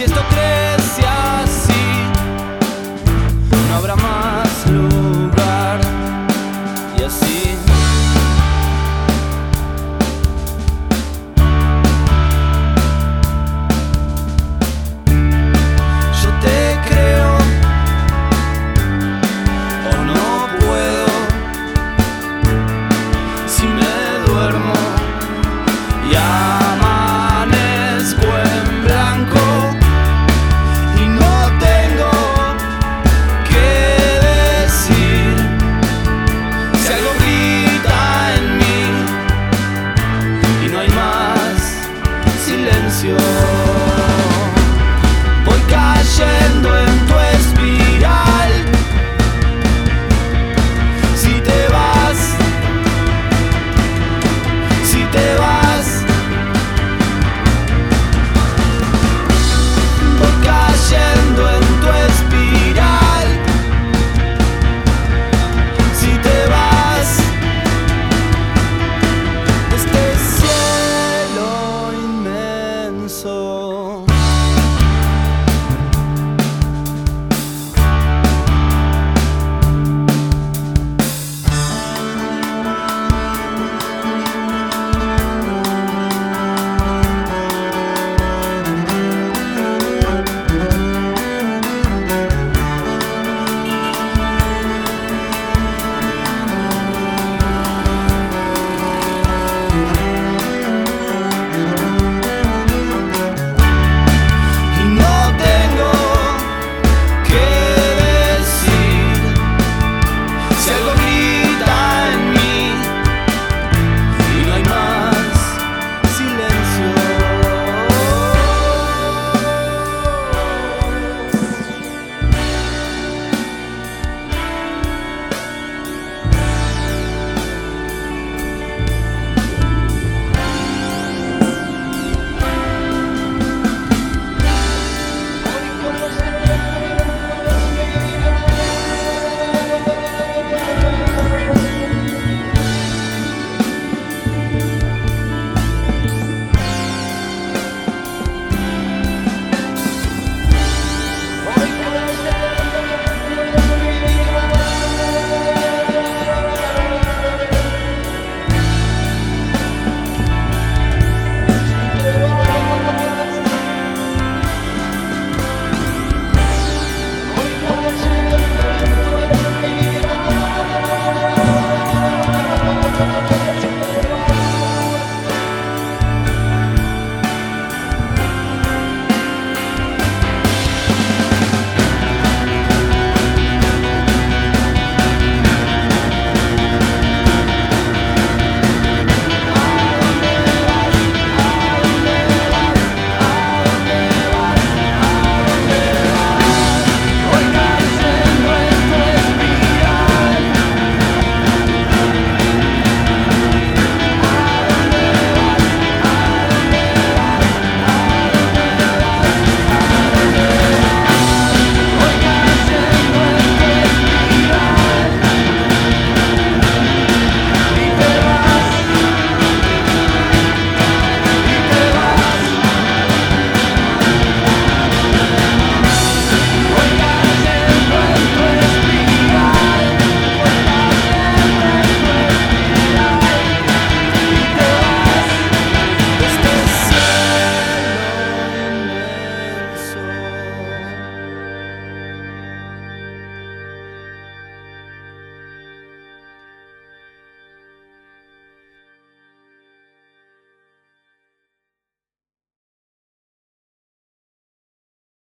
Si esto crees, si soul.